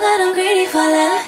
that I'm greedy for love.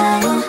time